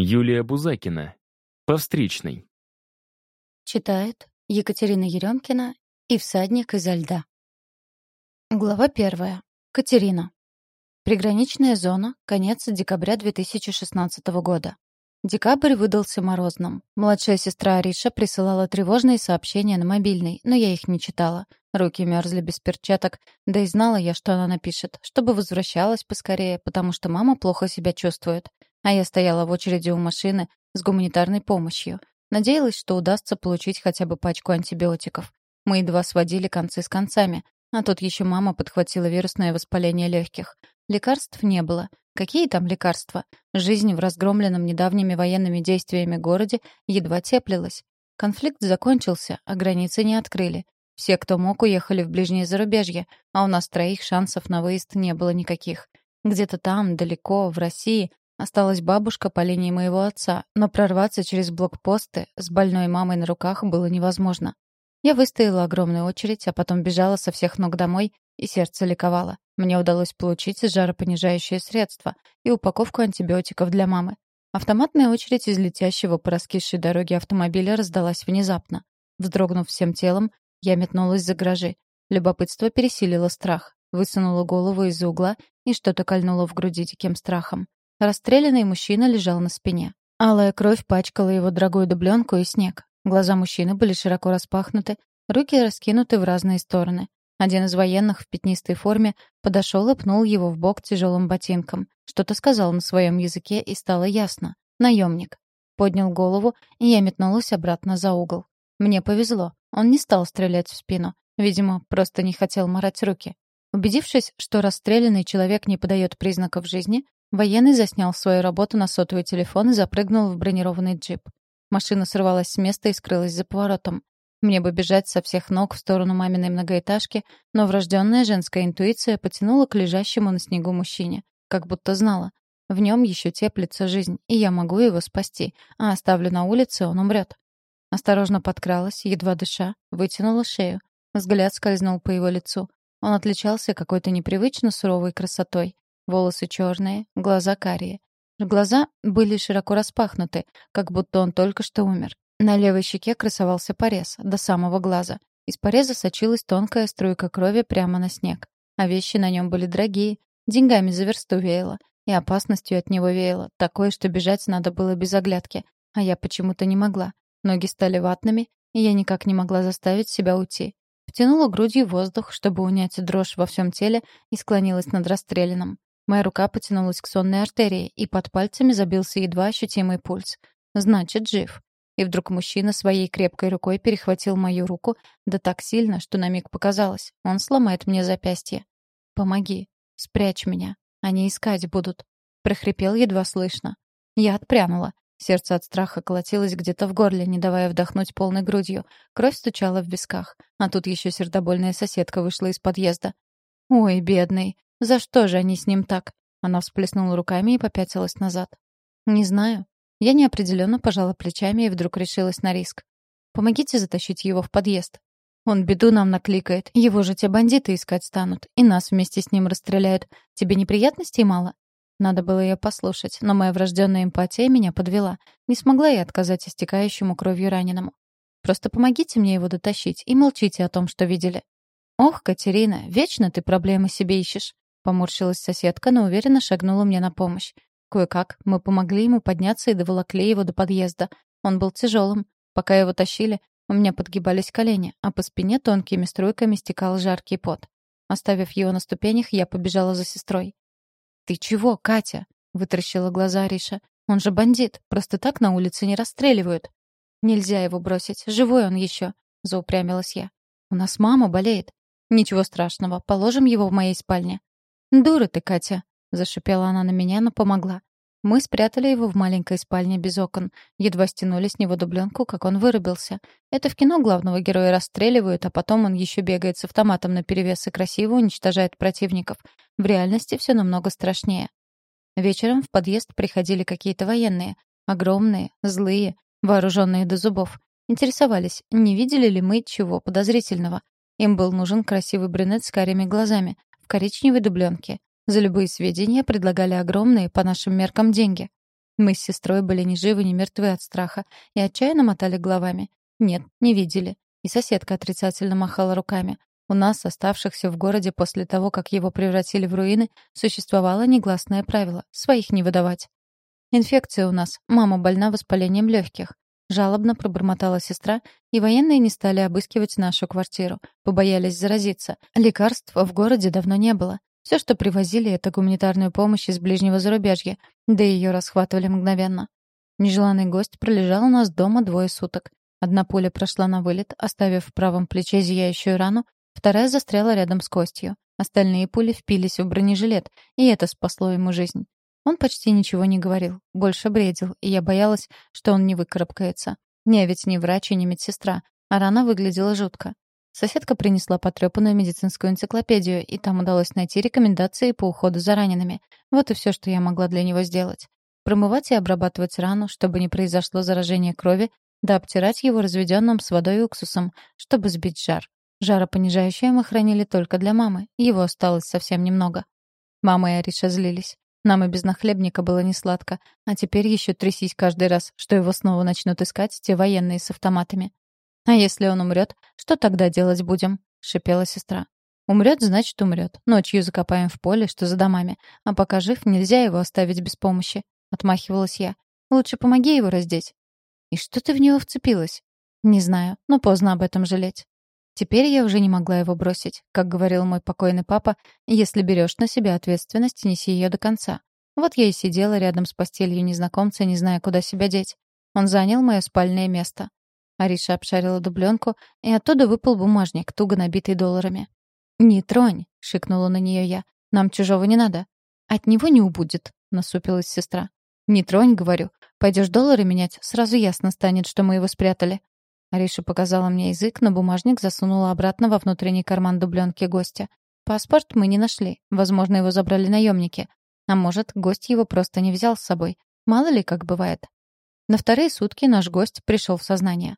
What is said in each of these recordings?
Юлия Бузакина. По встречной. Читает Екатерина Еремкина и «Всадник изо льда». Глава первая. Катерина. Приграничная зона. Конец декабря 2016 года. Декабрь выдался морозным. Младшая сестра Ариша присылала тревожные сообщения на мобильный, но я их не читала. Руки мерзли без перчаток, да и знала я, что она напишет, чтобы возвращалась поскорее, потому что мама плохо себя чувствует а я стояла в очереди у машины с гуманитарной помощью. Надеялась, что удастся получить хотя бы пачку антибиотиков. Мы едва сводили концы с концами, а тут еще мама подхватила вирусное воспаление легких. Лекарств не было. Какие там лекарства? Жизнь в разгромленном недавними военными действиями городе едва теплилась. Конфликт закончился, а границы не открыли. Все, кто мог, уехали в ближнее зарубежье, а у нас троих шансов на выезд не было никаких. Где-то там, далеко, в России, Осталась бабушка по линии моего отца, но прорваться через блокпосты с больной мамой на руках было невозможно. Я выстояла огромную очередь, а потом бежала со всех ног домой, и сердце ликовало. Мне удалось получить жаропонижающее средство и упаковку антибиотиков для мамы. Автоматная очередь из летящего по раскисшей дороге автомобиля раздалась внезапно. Вздрогнув всем телом, я метнулась за гаражи. Любопытство пересилило страх. Высунула голову из-за угла и что-то кольнуло в груди диким страхом. Расстрелянный мужчина лежал на спине. Алая кровь пачкала его дорогую дубленку и снег. Глаза мужчины были широко распахнуты, руки раскинуты в разные стороны. Один из военных в пятнистой форме подошел и пнул его в бок тяжелым ботинком. Что-то сказал на своем языке, и стало ясно. Наемник. Поднял голову, и я метнулась обратно за угол. Мне повезло. Он не стал стрелять в спину. Видимо, просто не хотел морать руки. Убедившись, что расстрелянный человек не подает признаков жизни, Военный заснял свою работу на сотовый телефон и запрыгнул в бронированный джип. Машина сорвалась с места и скрылась за поворотом. Мне бы бежать со всех ног в сторону маминой многоэтажки, но врожденная женская интуиция потянула к лежащему на снегу мужчине, как будто знала. В нем еще теплится жизнь, и я могу его спасти, а оставлю на улице, он умрет. Осторожно подкралась, едва дыша, вытянула шею. Взгляд скользнул по его лицу. Он отличался какой-то непривычно суровой красотой. Волосы черные, глаза карие. Глаза были широко распахнуты, как будто он только что умер. На левой щеке красовался порез, до самого глаза. Из пореза сочилась тонкая струйка крови прямо на снег. А вещи на нем были дорогие, деньгами за версту веяло. И опасностью от него веяло, такое, что бежать надо было без оглядки. А я почему-то не могла. Ноги стали ватными, и я никак не могла заставить себя уйти. Втянула грудью воздух, чтобы унять дрожь во всем теле, и склонилась над расстрелянным. Моя рука потянулась к сонной артерии, и под пальцами забился едва ощутимый пульс. Значит, жив. И вдруг мужчина своей крепкой рукой перехватил мою руку, да так сильно, что на миг показалось, он сломает мне запястье. «Помоги. Спрячь меня. Они искать будут», — прохрипел едва слышно. Я отпрянула. Сердце от страха колотилось где-то в горле, не давая вдохнуть полной грудью. Кровь стучала в висках. А тут еще сердобольная соседка вышла из подъезда. «Ой, бедный. За что же они с ним так? Она всплеснула руками и попятилась назад. Не знаю. Я неопределенно пожала плечами и вдруг решилась на риск. Помогите затащить его в подъезд. Он беду нам накликает. Его же те бандиты искать станут. И нас вместе с ним расстреляют. Тебе неприятностей мало? Надо было ее послушать, но моя врожденная эмпатия меня подвела. Не смогла я отказать истекающему кровью раненому. Просто помогите мне его дотащить и молчите о том, что видели. Ох, Катерина, вечно ты проблемы себе ищешь. Поморщилась соседка, но уверенно шагнула мне на помощь. Кое-как мы помогли ему подняться и доволокли его до подъезда. Он был тяжелым. Пока его тащили, у меня подгибались колени, а по спине тонкими струйками стекал жаркий пот. Оставив его на ступенях, я побежала за сестрой. «Ты чего, Катя?» — вытаращила глаза Ариша. «Он же бандит. Просто так на улице не расстреливают». «Нельзя его бросить. Живой он еще», — заупрямилась я. «У нас мама болеет». «Ничего страшного. Положим его в моей спальне». «Дура ты, Катя!» — зашипела она на меня, но помогла. Мы спрятали его в маленькой спальне без окон. Едва стянули с него дубленку, как он вырубился. Это в кино главного героя расстреливают, а потом он еще бегает с автоматом наперевес и красиво уничтожает противников. В реальности все намного страшнее. Вечером в подъезд приходили какие-то военные. Огромные, злые, вооруженные до зубов. Интересовались, не видели ли мы чего подозрительного. Им был нужен красивый брюнет с карими глазами коричневой дубленке. За любые сведения предлагали огромные, по нашим меркам, деньги. Мы с сестрой были ни живы, ни мертвы от страха и отчаянно мотали головами. Нет, не видели. И соседка отрицательно махала руками. У нас, оставшихся в городе после того, как его превратили в руины, существовало негласное правило — своих не выдавать. «Инфекция у нас. Мама больна воспалением легких. Жалобно пробормотала сестра, и военные не стали обыскивать нашу квартиру. Побоялись заразиться. Лекарств в городе давно не было. Все, что привозили, это гуманитарную помощь из ближнего зарубежья, да и ее расхватывали мгновенно. Нежеланный гость пролежал у нас дома двое суток. Одна пуля прошла на вылет, оставив в правом плече зияющую рану, вторая застряла рядом с костью. Остальные пули впились в бронежилет, и это спасло ему жизнь. Он почти ничего не говорил, больше бредил, и я боялась, что он не выкарабкается. Не, ведь не врач и не медсестра, а рана выглядела жутко. Соседка принесла потрепанную медицинскую энциклопедию, и там удалось найти рекомендации по уходу за ранеными. Вот и все, что я могла для него сделать. Промывать и обрабатывать рану, чтобы не произошло заражение крови, да обтирать его разведенным с водой и уксусом, чтобы сбить жар. Жаропонижающее мы хранили только для мамы, его осталось совсем немного. Мама и Ариша злились. Нам и без нахлебника было не сладко, а теперь еще трясись каждый раз, что его снова начнут искать те военные с автоматами. «А если он умрет, что тогда делать будем?» — шипела сестра. «Умрет, значит, умрет. Ночью закопаем в поле, что за домами. А пока жив, нельзя его оставить без помощи», — отмахивалась я. «Лучше помоги его раздеть». «И что ты в него вцепилась?» «Не знаю, но поздно об этом жалеть». Теперь я уже не могла его бросить. Как говорил мой покойный папа, если берешь на себя ответственность, неси ее до конца. Вот я и сидела рядом с постелью незнакомца, не зная, куда себя деть. Он занял мое спальное место. Ариша обшарила дубленку, и оттуда выпал бумажник, туго набитый долларами. «Не тронь!» — шикнула на нее я. «Нам чужого не надо». «От него не убудет», — насупилась сестра. «Не тронь, — говорю. Пойдешь доллары менять, сразу ясно станет, что мы его спрятали». Ариша показала мне язык, но бумажник засунула обратно во внутренний карман дубленки гостя. Паспорт мы не нашли. Возможно, его забрали наемники. А может, гость его просто не взял с собой. Мало ли, как бывает. На вторые сутки наш гость пришел в сознание.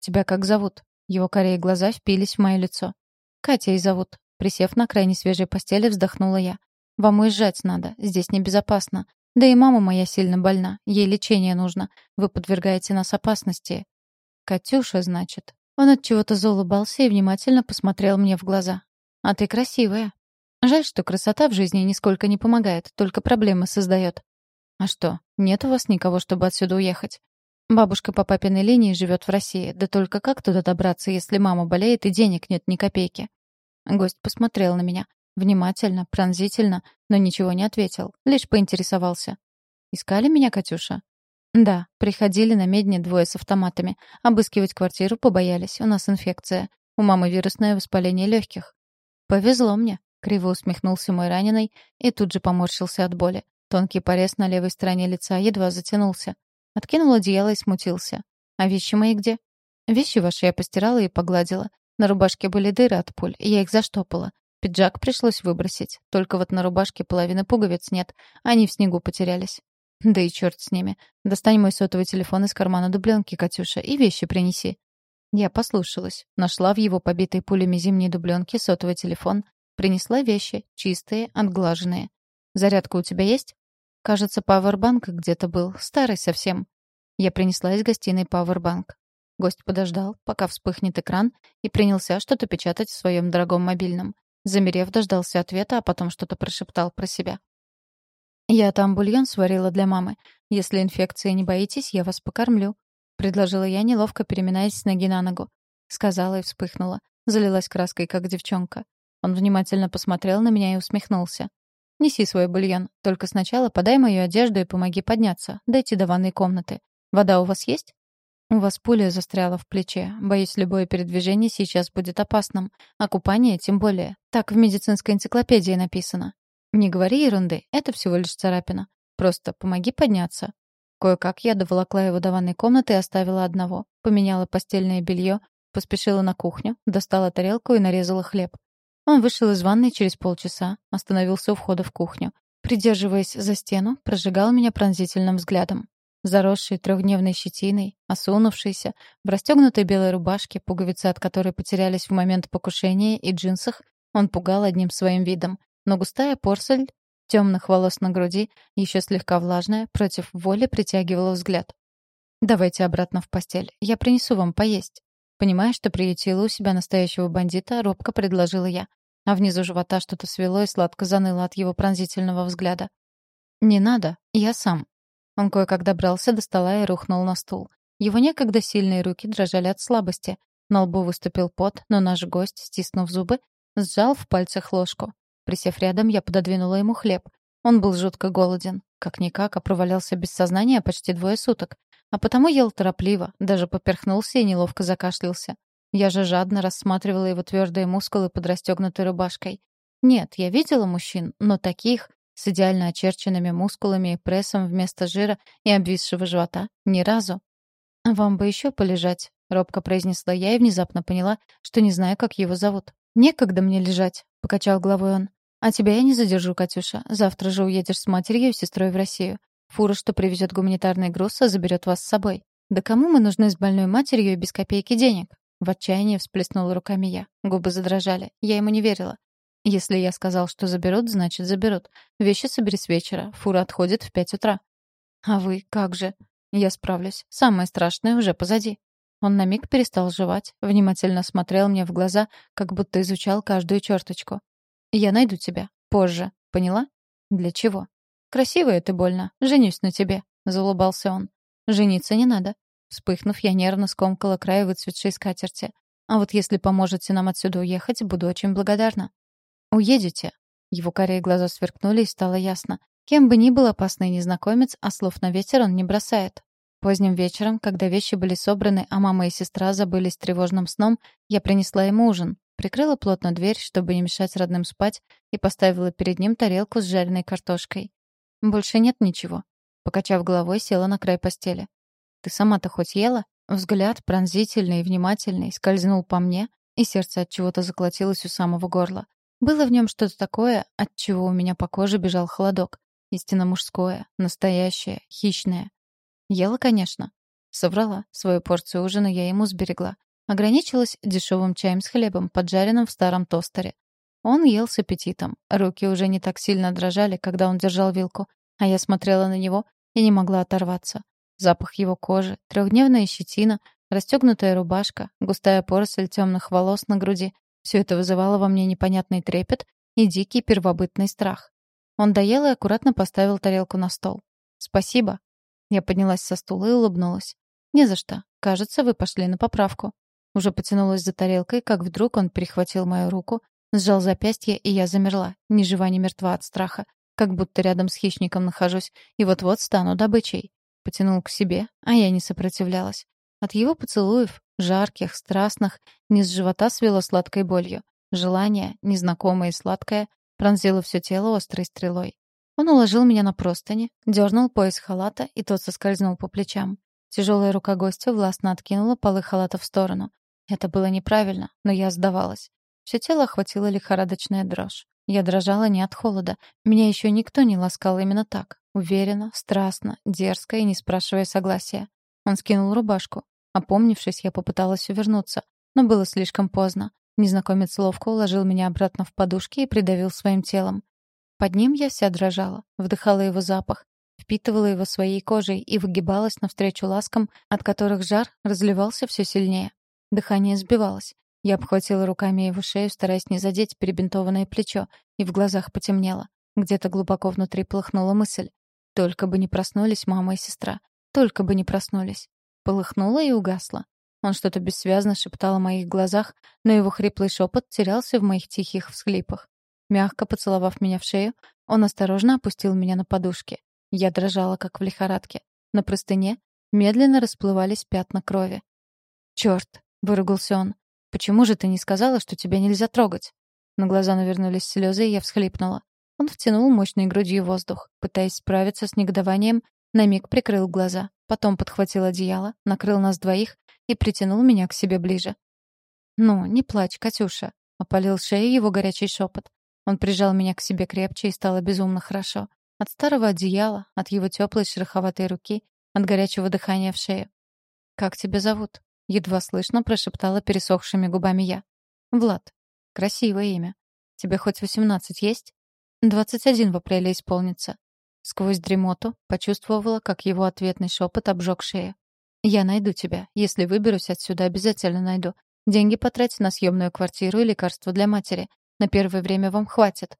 «Тебя как зовут?» Его корей глаза впились в мое лицо. «Катей зовут». Присев на крайне свежей постели, вздохнула я. «Вам уезжать надо. Здесь небезопасно. Да и мама моя сильно больна. Ей лечение нужно. Вы подвергаете нас опасности. «Катюша, значит». Он от чего-то заулыбался и внимательно посмотрел мне в глаза. «А ты красивая. Жаль, что красота в жизни нисколько не помогает, только проблемы создает. А что, нет у вас никого, чтобы отсюда уехать? Бабушка по папиной линии живет в России, да только как туда добраться, если мама болеет и денег нет ни копейки? Гость посмотрел на меня. Внимательно, пронзительно, но ничего не ответил, лишь поинтересовался. «Искали меня, Катюша?» «Да, приходили на медне двое с автоматами. Обыскивать квартиру побоялись, у нас инфекция. У мамы вирусное воспаление легких». «Повезло мне», — криво усмехнулся мой раненый и тут же поморщился от боли. Тонкий порез на левой стороне лица едва затянулся. Откинул одеяло и смутился. «А вещи мои где?» «Вещи ваши я постирала и погладила. На рубашке были дыры от пуль, я их заштопала. Пиджак пришлось выбросить. Только вот на рубашке половины пуговиц нет. Они в снегу потерялись. Да и черт с ними. Достань мой сотовый телефон из кармана дубленки, Катюша, и вещи принеси. Я послушалась. Нашла в его побитой пулями зимней дубленки сотовый телефон. Принесла вещи, чистые, отглаженные. «Зарядка у тебя есть?» «Кажется, пауэрбанк где-то был. Старый совсем». Я принесла из гостиной пауэрбанк. Гость подождал, пока вспыхнет экран, и принялся что-то печатать в своем дорогом мобильном. Замерев, дождался ответа, а потом что-то прошептал про себя. «Я там бульон сварила для мамы. Если инфекции не боитесь, я вас покормлю», — предложила я, неловко переминаясь с ноги на ногу. Сказала и вспыхнула. Залилась краской, как девчонка. Он внимательно посмотрел на меня и усмехнулся. «Неси свой бульон. Только сначала подай мою одежду и помоги подняться. Дайте до ванной комнаты. Вода у вас есть?» «У вас пуля застряла в плече. Боюсь, любое передвижение сейчас будет опасным. А купание тем более. Так в медицинской энциклопедии написано. «Не говори ерунды, это всего лишь царапина. Просто помоги подняться». Кое-как я доволокла его до ванной комнаты и оставила одного. Поменяла постельное белье, поспешила на кухню, достала тарелку и нарезала хлеб. Он вышел из ванной через полчаса, остановился у входа в кухню. Придерживаясь за стену, прожигал меня пронзительным взглядом. Заросший трехдневной щетиной, осунувшийся, в расстегнутой белой рубашке, пуговицы от которой потерялись в момент покушения, и джинсах, он пугал одним своим видом но густая порсель темных волос на груди, еще слегка влажная, против воли притягивала взгляд. «Давайте обратно в постель. Я принесу вам поесть». Понимая, что приютила у себя настоящего бандита, робко предложила я. А внизу живота что-то свело и сладко заныло от его пронзительного взгляда. «Не надо, я сам». Он кое-как добрался до стола и рухнул на стул. Его некогда сильные руки дрожали от слабости. На лбу выступил пот, но наш гость, стиснув зубы, сжал в пальцах ложку. Присев рядом, я пододвинула ему хлеб. Он был жутко голоден. Как-никак, а провалялся без сознания почти двое суток. А потому ел торопливо, даже поперхнулся и неловко закашлялся. Я же жадно рассматривала его твердые мускулы под расстегнутой рубашкой. Нет, я видела мужчин, но таких, с идеально очерченными мускулами и прессом вместо жира и обвисшего живота, ни разу. «Вам бы еще полежать», — робко произнесла я и внезапно поняла, что не знаю, как его зовут. «Некогда мне лежать», — покачал головой он. «А тебя я не задержу, Катюша. Завтра же уедешь с матерью и сестрой в Россию. Фура, что привезет гуманитарный груз, а заберет вас с собой. Да кому мы нужны с больной матерью и без копейки денег? В отчаянии всплеснула руками я. Губы задрожали. Я ему не верила. Если я сказал, что заберут, значит заберут. Вещи собери с вечера. Фура отходит в пять утра. А вы как же? Я справлюсь. Самое страшное уже позади. Он на миг перестал жевать, внимательно смотрел мне в глаза, как будто изучал каждую черточку. «Я найду тебя. Позже. Поняла? Для чего?» «Красивая ты больно. Женюсь на тебе», — заулыбался он. «Жениться не надо». Вспыхнув, я нервно скомкала край выцветшей скатерти. «А вот если поможете нам отсюда уехать, буду очень благодарна». «Уедете?» Его корей глаза сверкнули, и стало ясно. Кем бы ни был опасный незнакомец, а слов на ветер он не бросает. Поздним вечером, когда вещи были собраны, а мама и сестра забылись тревожным сном, я принесла ему ужин, прикрыла плотно дверь, чтобы не мешать родным спать, и поставила перед ним тарелку с жареной картошкой. «Больше нет ничего». Покачав головой, села на край постели. «Ты сама-то хоть ела?» Взгляд, пронзительный и внимательный, скользнул по мне, и сердце от чего-то заколотилось у самого горла. Было в нем что-то такое, от чего у меня по коже бежал холодок. Истинно мужское, настоящее, хищное. Ела, конечно. Соврала. Свою порцию ужина я ему сберегла. Ограничилась дешевым чаем с хлебом, поджаренным в старом тостере. Он ел с аппетитом. Руки уже не так сильно дрожали, когда он держал вилку, а я смотрела на него и не могла оторваться. Запах его кожи, трехдневная щетина, расстегнутая рубашка, густая поросль темных волос на груди — все это вызывало во мне непонятный трепет и дикий первобытный страх. Он доел и аккуратно поставил тарелку на стол. «Спасибо». Я поднялась со стула и улыбнулась. «Не за что. Кажется, вы пошли на поправку». Уже потянулась за тарелкой, как вдруг он перехватил мою руку, Сжал запястье, и я замерла, ни жива, ни мертва от страха, как будто рядом с хищником нахожусь, и вот-вот стану добычей. Потянул к себе, а я не сопротивлялась. От его поцелуев, жарких, страстных, низ живота свело сладкой болью. Желание, незнакомое и сладкое, пронзило все тело острой стрелой. Он уложил меня на простыни, дернул пояс халата, и тот соскользнул по плечам. Тяжелая рука гостя властно откинула полы халата в сторону. Это было неправильно, но я сдавалась. Все тело охватила лихорадочная дрожь. Я дрожала не от холода. Меня еще никто не ласкал именно так. Уверенно, страстно, дерзко и не спрашивая согласия. Он скинул рубашку. Опомнившись, я попыталась увернуться, но было слишком поздно. Незнакомец ловко уложил меня обратно в подушки и придавил своим телом. Под ним я вся дрожала, вдыхала его запах, впитывала его своей кожей и выгибалась навстречу ласкам, от которых жар разливался все сильнее. Дыхание сбивалось. Я обхватила руками его шею, стараясь не задеть перебинтованное плечо, и в глазах потемнело. Где-то глубоко внутри полыхнула мысль. Только бы не проснулись мама и сестра. Только бы не проснулись. Полыхнула и угасла. Он что-то бессвязно шептал о моих глазах, но его хриплый шепот терялся в моих тихих всхлипах. Мягко поцеловав меня в шею, он осторожно опустил меня на подушки. Я дрожала, как в лихорадке. На простыне медленно расплывались пятна крови. «Чёрт!» — выругался он. «Почему же ты не сказала, что тебя нельзя трогать?» На глаза навернулись слезы, и я всхлипнула. Он втянул мощной грудью воздух. Пытаясь справиться с негодованием, на миг прикрыл глаза. Потом подхватил одеяло, накрыл нас двоих и притянул меня к себе ближе. «Ну, не плачь, Катюша», — опалил шею его горячий шепот. Он прижал меня к себе крепче и стало безумно хорошо. От старого одеяла, от его теплой шероховатой руки, от горячего дыхания в шею. «Как тебя зовут?» Едва слышно прошептала пересохшими губами я. «Влад. Красивое имя. Тебе хоть восемнадцать есть?» Двадцать один в апреле исполнится. Сквозь дремоту почувствовала, как его ответный шепот обжег шею. «Я найду тебя. Если выберусь отсюда, обязательно найду. Деньги потратить на съемную квартиру и лекарства для матери. На первое время вам хватит».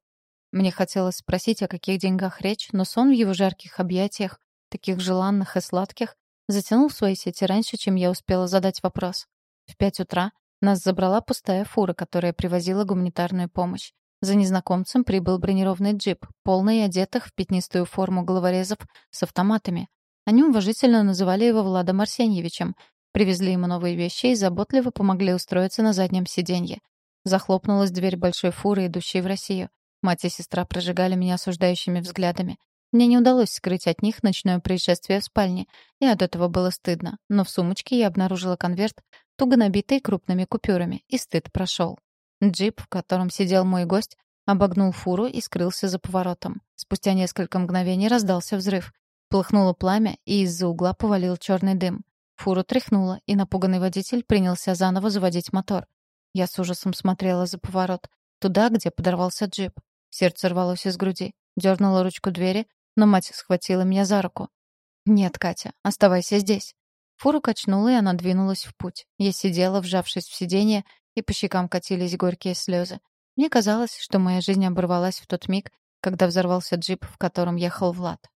Мне хотелось спросить, о каких деньгах речь, но сон в его жарких объятиях, таких желанных и сладких, затянул свои сети раньше, чем я успела задать вопрос. В пять утра нас забрала пустая фура, которая привозила гуманитарную помощь. За незнакомцем прибыл бронированный джип, полный одетых в пятнистую форму головорезов с автоматами. Они уважительно называли его Владом Арсеньевичем, привезли ему новые вещи и заботливо помогли устроиться на заднем сиденье. Захлопнулась дверь большой фуры, идущей в Россию. Мать и сестра прожигали меня осуждающими взглядами. Мне не удалось скрыть от них ночное происшествие в спальне, и от этого было стыдно. Но в сумочке я обнаружила конверт, туго набитый крупными купюрами, и стыд прошел. Джип, в котором сидел мой гость, обогнул фуру и скрылся за поворотом. Спустя несколько мгновений раздался взрыв. Плыхнуло пламя, и из-за угла повалил черный дым. Фуру тряхнуло, и напуганный водитель принялся заново заводить мотор. Я с ужасом смотрела за поворот. Туда, где подорвался джип. Сердце рвалось из груди. Дернула ручку двери, но мать схватила меня за руку. «Нет, Катя, оставайся здесь». Фуру качнула, и она двинулась в путь. Я сидела, вжавшись в сиденье, и по щекам катились горькие слезы. Мне казалось, что моя жизнь оборвалась в тот миг, когда взорвался джип, в котором ехал Влад.